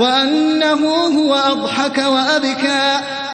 وأنه هو أضحك وأبكى.